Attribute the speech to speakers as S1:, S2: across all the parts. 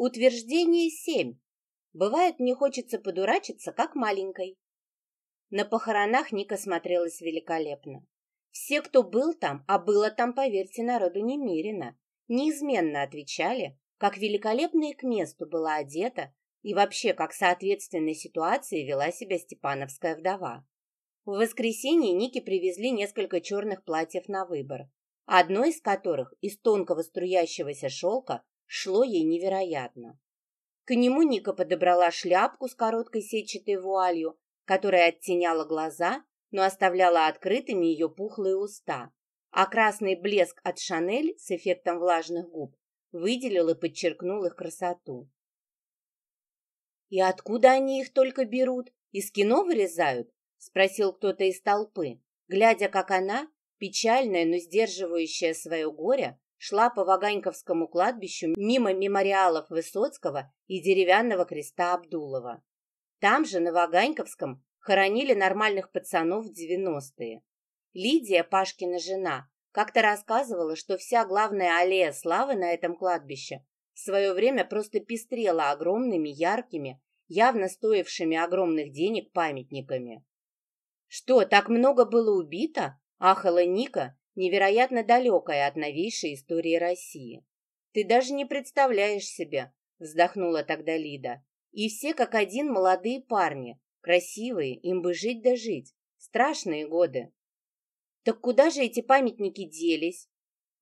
S1: Утверждение семь. Бывает, мне хочется подурачиться, как маленькой. На похоронах Ника смотрелась великолепно. Все, кто был там, а было там, поверьте, народу немерено, неизменно отвечали, как великолепно и к месту была одета и вообще, как соответственной ситуации вела себя степановская вдова. В воскресенье Нике привезли несколько черных платьев на выбор, одно из которых из тонкого струящегося шелка шло ей невероятно. К нему Ника подобрала шляпку с короткой сетчатой вуалью, которая оттеняла глаза, но оставляла открытыми ее пухлые уста, а красный блеск от Шанель с эффектом влажных губ выделил и подчеркнул их красоту. «И откуда они их только берут? Из кино вырезают?» — спросил кто-то из толпы, глядя, как она, печальная, но сдерживающая свое горе, шла по Ваганьковскому кладбищу мимо мемориалов Высоцкого и деревянного креста Абдулова. Там же, на Ваганьковском, хоронили нормальных пацанов в девяностые. Лидия, Пашкина жена, как-то рассказывала, что вся главная аллея славы на этом кладбище в свое время просто пестрела огромными, яркими, явно стоившими огромных денег памятниками. «Что, так много было убито?» — ахала Ника, невероятно далекая от новейшей истории России. «Ты даже не представляешь себе», — вздохнула тогда Лида. «И все как один молодые парни, красивые, им бы жить да жить. Страшные годы». «Так куда же эти памятники делись?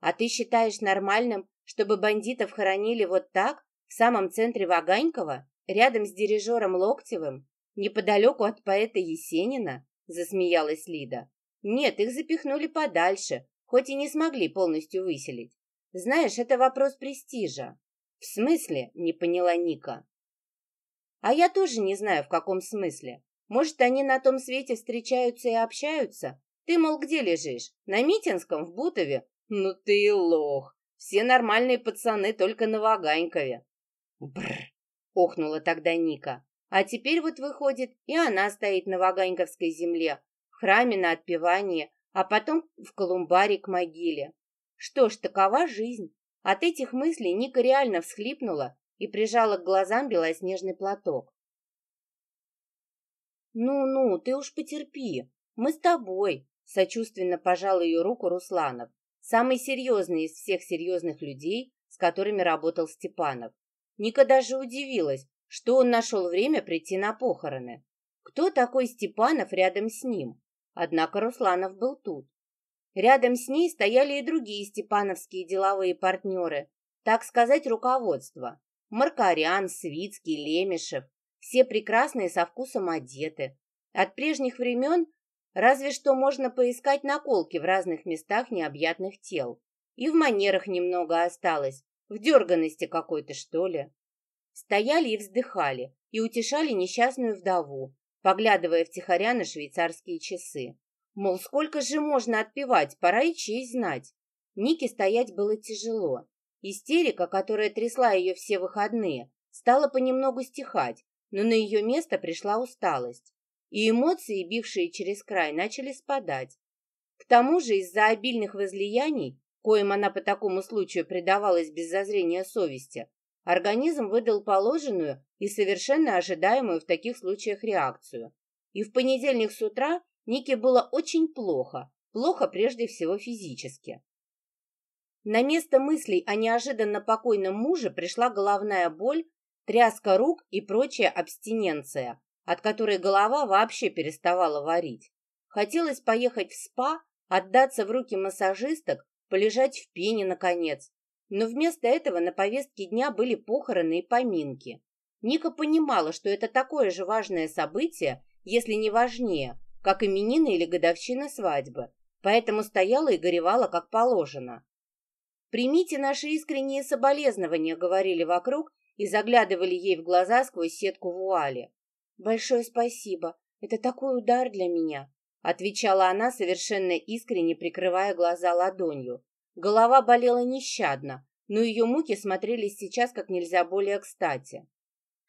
S1: А ты считаешь нормальным, чтобы бандитов хоронили вот так, в самом центре Ваганькова, рядом с дирижером Локтевым, неподалеку от поэта Есенина?» — засмеялась Лида. Нет, их запихнули подальше, хоть и не смогли полностью выселить. Знаешь, это вопрос престижа. В смысле? Не поняла Ника. А я тоже не знаю, в каком смысле. Может, они на том свете встречаются и общаются? Ты, мол, где лежишь? На Митинском, в Бутове? Ну ты и лох. Все нормальные пацаны только на Ваганькове. Бррр, охнула тогда Ника. А теперь вот выходит, и она стоит на Ваганьковской земле, храме на отпевание, а потом в колумбарий к могиле. Что ж, такова жизнь. От этих мыслей Ника реально всхлипнула и прижала к глазам белоснежный платок. «Ну-ну, ты уж потерпи. Мы с тобой», — сочувственно пожал ее руку Русланов, самый серьезный из всех серьезных людей, с которыми работал Степанов. Ника даже удивилась, что он нашел время прийти на похороны. Кто такой Степанов рядом с ним? Однако Русланов был тут. Рядом с ней стояли и другие степановские деловые партнеры, так сказать, руководство. Маркарян, Свицкий, Лемешев. Все прекрасные со вкусом одеты. От прежних времен разве что можно поискать наколки в разных местах необъятных тел. И в манерах немного осталось, в дерганности какой-то, что ли. Стояли и вздыхали, и утешали несчастную вдову, поглядывая втихаря на швейцарские часы. Мол, сколько же можно отпевать, пора и честь знать. Нике стоять было тяжело. Истерика, которая трясла ее все выходные, стала понемногу стихать, но на ее место пришла усталость. И эмоции, бившие через край, начали спадать. К тому же из-за обильных возлияний, коим она по такому случаю предавалась без зазрения совести, Организм выдал положенную и совершенно ожидаемую в таких случаях реакцию. И в понедельник с утра Нике было очень плохо, плохо прежде всего физически. На место мыслей о неожиданно покойном муже пришла головная боль, тряска рук и прочая абстиненция, от которой голова вообще переставала варить. Хотелось поехать в спа, отдаться в руки массажисток, полежать в пене, наконец, но вместо этого на повестке дня были похороны и поминки. Ника понимала, что это такое же важное событие, если не важнее, как именины или годовщина свадьбы, поэтому стояла и горевала как положено. «Примите наши искренние соболезнования», — говорили вокруг и заглядывали ей в глаза сквозь сетку вуали. «Большое спасибо. Это такой удар для меня», — отвечала она, совершенно искренне прикрывая глаза ладонью. Голова болела нещадно, но ее муки смотрелись сейчас как нельзя более кстати.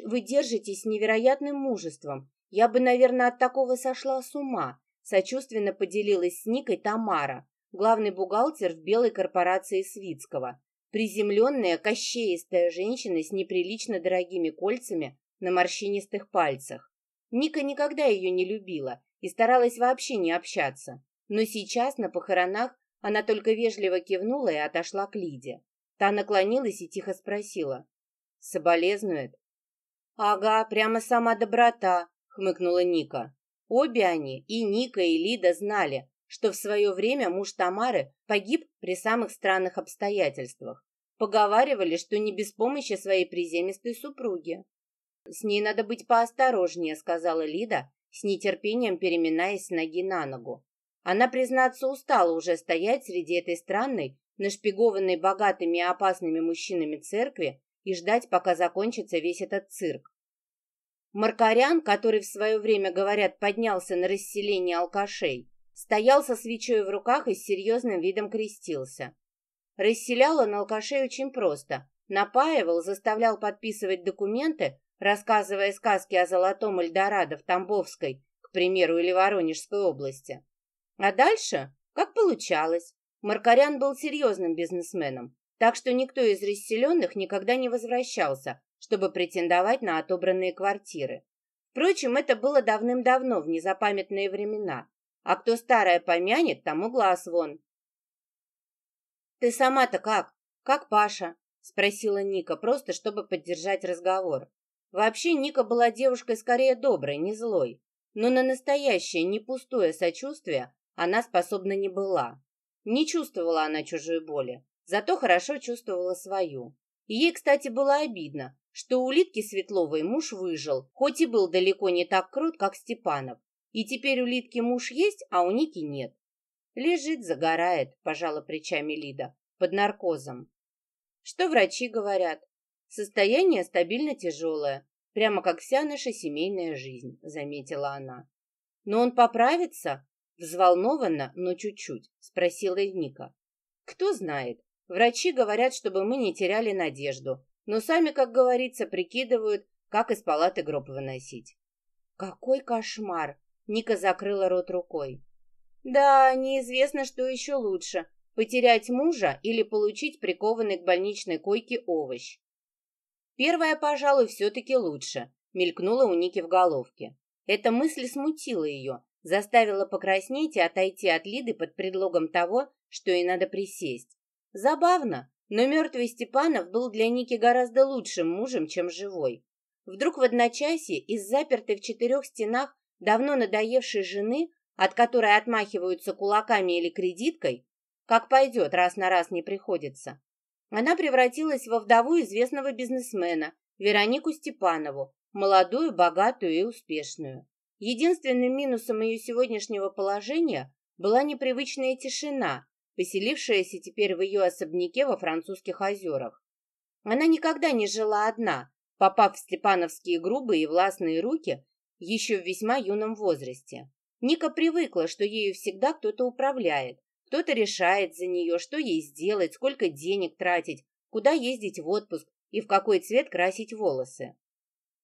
S1: «Вы держитесь невероятным мужеством. Я бы, наверное, от такого сошла с ума», сочувственно поделилась с Никой Тамара, главный бухгалтер в белой корпорации Свицкого, приземленная, кощеистая женщина с неприлично дорогими кольцами на морщинистых пальцах. Ника никогда ее не любила и старалась вообще не общаться, но сейчас на похоронах она только вежливо кивнула и отошла к Лиде. Та наклонилась и тихо спросила. «Соболезнует?» «Ага, прямо сама доброта», — хмыкнула Ника. Обе они, и Ника, и Лида, знали, что в свое время муж Тамары погиб при самых странных обстоятельствах. Поговаривали, что не без помощи своей приземистой супруги. «С ней надо быть поосторожнее», — сказала Лида, с нетерпением переминаясь ноги на ногу. Она, признаться, устала уже стоять среди этой странной, нашпигованной богатыми и опасными мужчинами церкви и ждать, пока закончится весь этот цирк. Маркарян, который в свое время, говорят, поднялся на расселение алкашей, стоял со свечой в руках и с серьезным видом крестился. Расселял он алкашей очень просто. Напаивал, заставлял подписывать документы, рассказывая сказки о золотом Эльдорадо в Тамбовской, к примеру, или Воронежской области. А дальше, как получалось, Маркарян был серьезным бизнесменом, так что никто из расселенных никогда не возвращался, чтобы претендовать на отобранные квартиры. Впрочем, это было давным-давно, в незапамятные времена. А кто старое помянет, тому глаз вон. «Ты сама-то как? Как Паша?» — спросила Ника, просто чтобы поддержать разговор. Вообще Ника была девушкой скорее доброй, не злой. Но на настоящее, не пустое сочувствие она способна не была. Не чувствовала она чужой боли, зато хорошо чувствовала свою. И ей, кстати, было обидно, что у Литки Светловой муж выжил, хоть и был далеко не так крут, как Степанов. И теперь у Литки муж есть, а у Ники нет. Лежит, загорает, пожала плечами Лида, под наркозом. Что врачи говорят? Состояние стабильно тяжелое, прямо как вся наша семейная жизнь, заметила она. Но он поправится? Взволнованно, но чуть-чуть, спросила Ника. Кто знает. Врачи говорят, чтобы мы не теряли надежду, но сами, как говорится, прикидывают, как из палаты гроб выносить. Какой кошмар! Ника закрыла рот рукой. Да, неизвестно, что еще лучше – потерять мужа или получить прикованный к больничной койке овощ. Первое, пожалуй, все-таки лучше, мелькнула у Ники в головке. Эта мысль смутила ее, заставила покраснеть и отойти от Лиды под предлогом того, что ей надо присесть. Забавно, но мертвый Степанов был для Ники гораздо лучшим мужем, чем живой. Вдруг в одночасье из запертой в четырех стенах давно надоевшей жены, от которой отмахиваются кулаками или кредиткой, как пойдет, раз на раз не приходится, она превратилась во вдову известного бизнесмена, Веронику Степанову, молодую, богатую и успешную. Единственным минусом ее сегодняшнего положения была непривычная тишина, поселившаяся теперь в ее особняке во французских озерах. Она никогда не жила одна, попав в степановские грубые и властные руки еще в весьма юном возрасте. Ника привыкла, что ею всегда кто-то управляет, кто-то решает за нее, что ей сделать, сколько денег тратить, куда ездить в отпуск и в какой цвет красить волосы.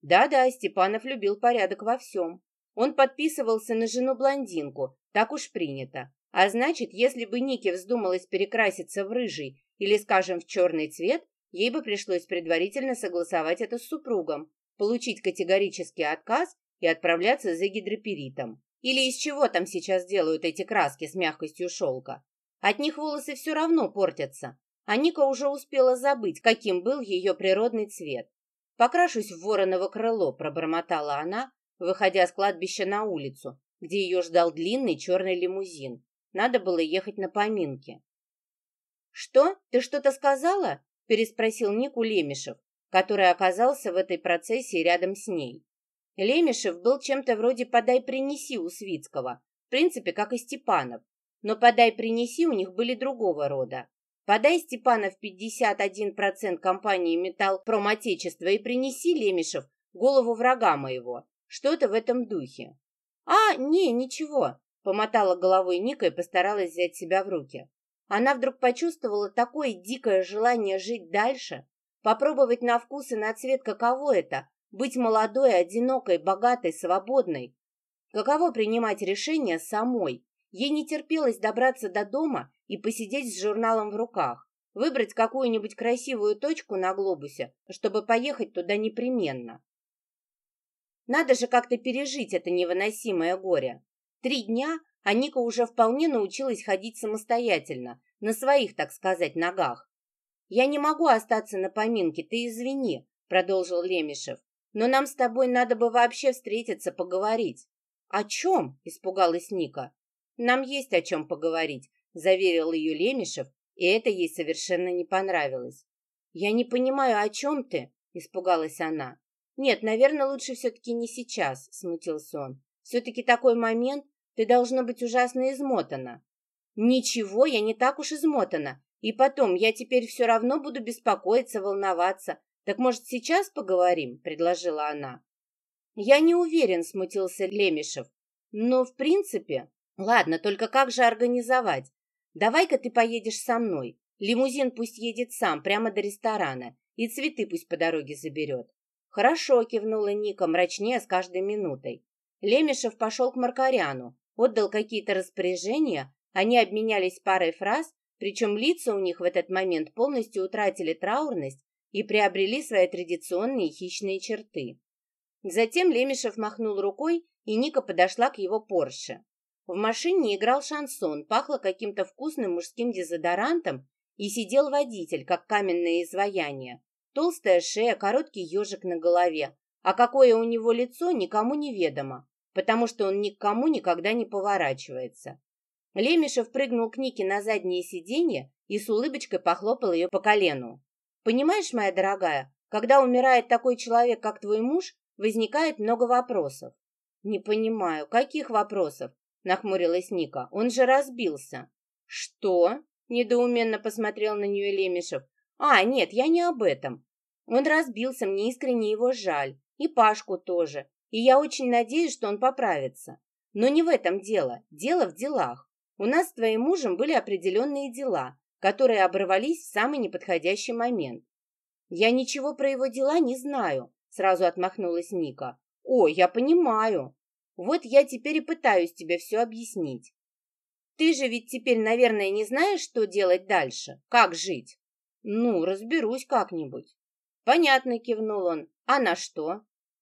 S1: Да-да, Степанов любил порядок во всем. Он подписывался на жену-блондинку, так уж принято. А значит, если бы Нике вздумалось перекраситься в рыжий или, скажем, в черный цвет, ей бы пришлось предварительно согласовать это с супругом, получить категорический отказ и отправляться за гидроперитом. Или из чего там сейчас делают эти краски с мягкостью шелка? От них волосы все равно портятся, а Ника уже успела забыть, каким был ее природный цвет. «Покрашусь в вороново крыло», — пробормотала она, выходя с кладбища на улицу, где ее ждал длинный черный лимузин. Надо было ехать на поминки. «Что? Ты что-то сказала?» – переспросил Нику Лемешев, который оказался в этой процессии рядом с ней. Лемешев был чем-то вроде «подай-принеси» у Свицкого, в принципе, как и Степанов. Но «подай-принеси» у них были другого рода. Подай, Степанов, 51% компании «Металл Промотечества» и принеси, Лемешев, голову врага моего. Что-то в этом духе. А, не, ничего. Помотала головой Ника и постаралась взять себя в руки. Она вдруг почувствовала такое дикое желание жить дальше, попробовать на вкус и на цвет, каково это — быть молодой, одинокой, богатой, свободной. Каково принимать решения самой. Ей не терпелось добраться до дома и посидеть с журналом в руках. Выбрать какую-нибудь красивую точку на глобусе, чтобы поехать туда непременно. Надо же как-то пережить это невыносимое горе. Три дня, а Ника уже вполне научилась ходить самостоятельно, на своих, так сказать, ногах. «Я не могу остаться на поминке, ты извини», — продолжил Лемешев. «Но нам с тобой надо бы вообще встретиться, поговорить». «О чем?» — испугалась Ника. «Нам есть о чем поговорить», — заверил ее Лемешев, и это ей совершенно не понравилось. «Я не понимаю, о чем ты?» — испугалась она. «Нет, наверное, лучше все-таки не сейчас», — смутился он. «Все-таки такой момент, ты должна быть ужасно измотана». «Ничего, я не так уж измотана. И потом, я теперь все равно буду беспокоиться, волноваться. Так, может, сейчас поговорим?» — предложила она. «Я не уверен», — смутился Лемешев. «Но, в принципе...» «Ладно, только как же организовать? Давай-ка ты поедешь со мной. Лимузин пусть едет сам, прямо до ресторана. И цветы пусть по дороге заберет. «Хорошо», — кивнула Ника, мрачнее с каждой минутой. Лемешев пошел к Маркаряну, отдал какие-то распоряжения, они обменялись парой фраз, причем лица у них в этот момент полностью утратили траурность и приобрели свои традиционные хищные черты. Затем Лемешев махнул рукой, и Ника подошла к его Порше. В машине играл шансон, пахло каким-то вкусным мужским дезодорантом, и сидел водитель, как каменное изваяние. Толстая шея, короткий ежик на голове. А какое у него лицо, никому не ведомо, потому что он никому никогда не поворачивается. Лемешев прыгнул к Нике на заднее сиденье и с улыбочкой похлопал ее по колену. «Понимаешь, моя дорогая, когда умирает такой человек, как твой муж, возникает много вопросов». «Не понимаю, каких вопросов?» — нахмурилась Ника. «Он же разбился». «Что?» — недоуменно посмотрел на нее Лемешев. А, нет, я не об этом. Он разбился, мне искренне его жаль. И Пашку тоже. И я очень надеюсь, что он поправится. Но не в этом дело. Дело в делах. У нас с твоим мужем были определенные дела, которые оборвались в самый неподходящий момент. Я ничего про его дела не знаю, сразу отмахнулась Ника. О, я понимаю. Вот я теперь и пытаюсь тебе все объяснить. Ты же ведь теперь, наверное, не знаешь, что делать дальше, как жить. Ну, разберусь как-нибудь. Понятно, кивнул он. А на что?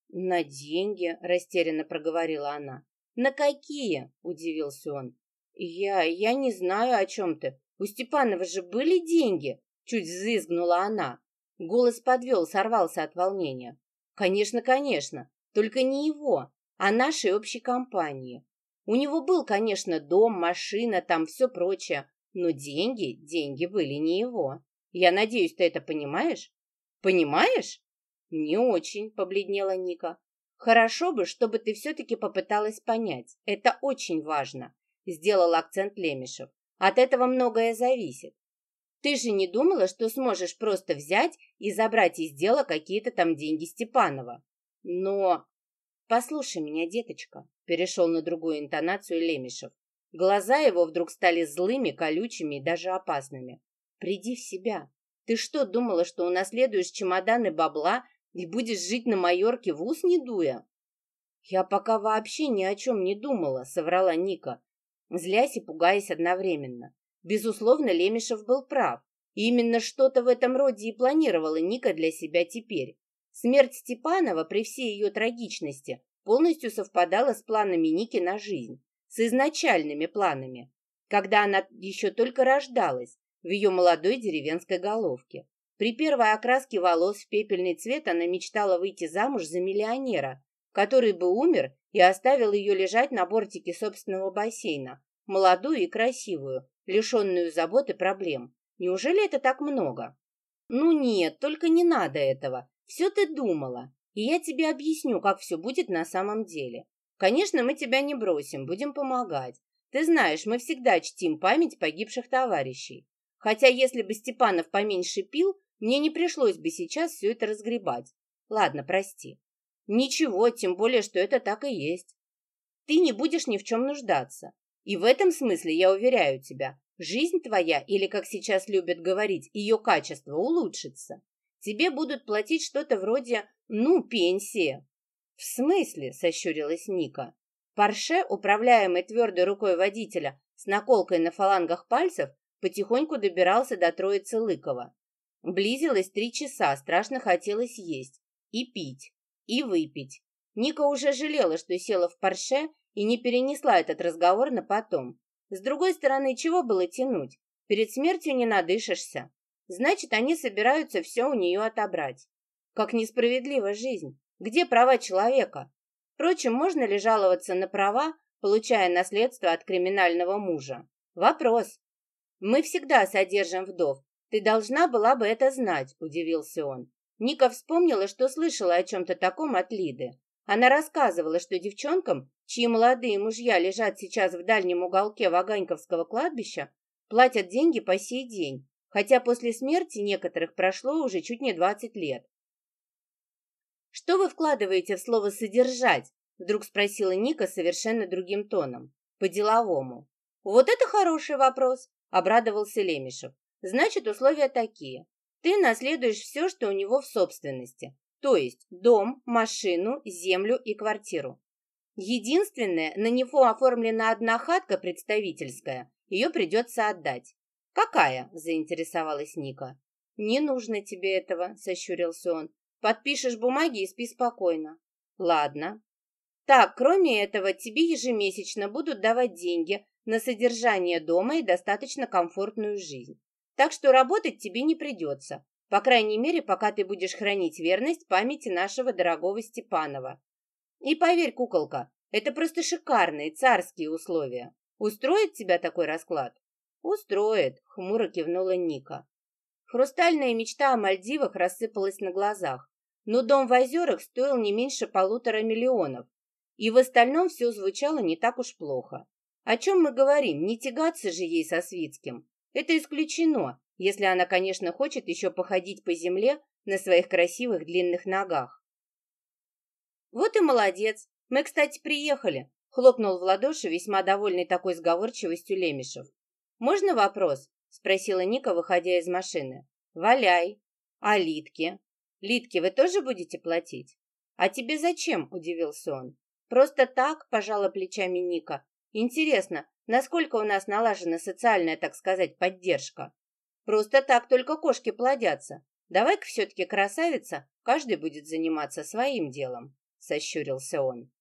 S1: На деньги, растерянно проговорила она. На какие? Удивился он. Я, я не знаю, о чем ты. У Степанова же были деньги, чуть взвизгнула она. Голос подвел, сорвался от волнения. Конечно, конечно, только не его, а нашей общей компании. У него был, конечно, дом, машина, там все прочее, но деньги, деньги были не его. Я надеюсь, ты это понимаешь? Понимаешь? Не очень, побледнела Ника. Хорошо бы, чтобы ты все-таки попыталась понять. Это очень важно, сделал акцент Лемешев. От этого многое зависит. Ты же не думала, что сможешь просто взять и забрать из дела какие-то там деньги Степанова? Но... Послушай меня, деточка, перешел на другую интонацию Лемешев. Глаза его вдруг стали злыми, колючими и даже опасными. Приди в себя. Ты что, думала, что унаследуешь чемоданы бабла и будешь жить на Майорке в ус не дуя? Я пока вообще ни о чем не думала, соврала Ника, злясь и пугаясь одновременно. Безусловно, Лемешев был прав. И именно что-то в этом роде и планировала Ника для себя теперь. Смерть Степанова при всей ее трагичности полностью совпадала с планами Ники на жизнь, с изначальными планами, когда она еще только рождалась, в ее молодой деревенской головке. При первой окраске волос в пепельный цвет она мечтала выйти замуж за миллионера, который бы умер и оставил ее лежать на бортике собственного бассейна, молодую и красивую, лишенную забот и проблем. Неужели это так много? Ну нет, только не надо этого. Все ты думала. И я тебе объясню, как все будет на самом деле. Конечно, мы тебя не бросим, будем помогать. Ты знаешь, мы всегда чтим память погибших товарищей. Хотя если бы Степанов поменьше пил, мне не пришлось бы сейчас все это разгребать. Ладно, прости. Ничего, тем более, что это так и есть. Ты не будешь ни в чем нуждаться. И в этом смысле, я уверяю тебя, жизнь твоя, или, как сейчас любят говорить, ее качество улучшится. Тебе будут платить что-то вроде, ну, пенсии. В смысле, сощурилась Ника. Порше, управляемый твердой рукой водителя с наколкой на фалангах пальцев, потихоньку добирался до Троицы Лыкова. Близилось три часа, страшно хотелось есть. И пить. И выпить. Ника уже жалела, что села в парше и не перенесла этот разговор на потом. С другой стороны, чего было тянуть? Перед смертью не надышишься. Значит, они собираются все у нее отобрать. Как несправедлива жизнь. Где права человека? Впрочем, можно ли жаловаться на права, получая наследство от криминального мужа? Вопрос. Мы всегда содержим вдов. Ты должна была бы это знать, удивился он. Ника вспомнила, что слышала о чем-то таком от Лиды. Она рассказывала, что девчонкам, чьи молодые мужья лежат сейчас в дальнем уголке Ваганьковского кладбища, платят деньги по сей день, хотя после смерти некоторых прошло уже чуть не 20 лет. «Что вы вкладываете в слово «содержать»?» вдруг спросила Ника совершенно другим тоном, по-деловому. «Вот это хороший вопрос», — обрадовался Лемешев. «Значит, условия такие. Ты наследуешь все, что у него в собственности, то есть дом, машину, землю и квартиру. Единственное, на него оформлена одна хатка представительская, ее придется отдать. «Какая?» – заинтересовалась Ника. «Не нужно тебе этого», – сощурился он. «Подпишешь бумаги и спи спокойно». «Ладно». «Так, кроме этого, тебе ежемесячно будут давать деньги на содержание дома и достаточно комфортную жизнь. Так что работать тебе не придется, по крайней мере, пока ты будешь хранить верность памяти нашего дорогого Степанова. И поверь, куколка, это просто шикарные царские условия. Устроит тебя такой расклад? Устроит, хмуро кивнула Ника. Хрустальная мечта о Мальдивах рассыпалась на глазах, но дом в озерах стоил не меньше полутора миллионов, и в остальном все звучало не так уж плохо. О чем мы говорим? Не тягаться же ей со Свицким. Это исключено, если она, конечно, хочет еще походить по земле на своих красивых длинных ногах. Вот и молодец. Мы, кстати, приехали, хлопнул в ладоши весьма довольный такой сговорчивостью Лемешев. Можно вопрос? спросила Ника, выходя из машины. Валяй. А Литке? Литке вы тоже будете платить? А тебе зачем? удивился он. Просто так, пожала плечами Ника. Интересно, насколько у нас налажена социальная, так сказать, поддержка? Просто так только кошки плодятся. Давай-ка все-таки, красавица, каждый будет заниматься своим делом, сощурился он.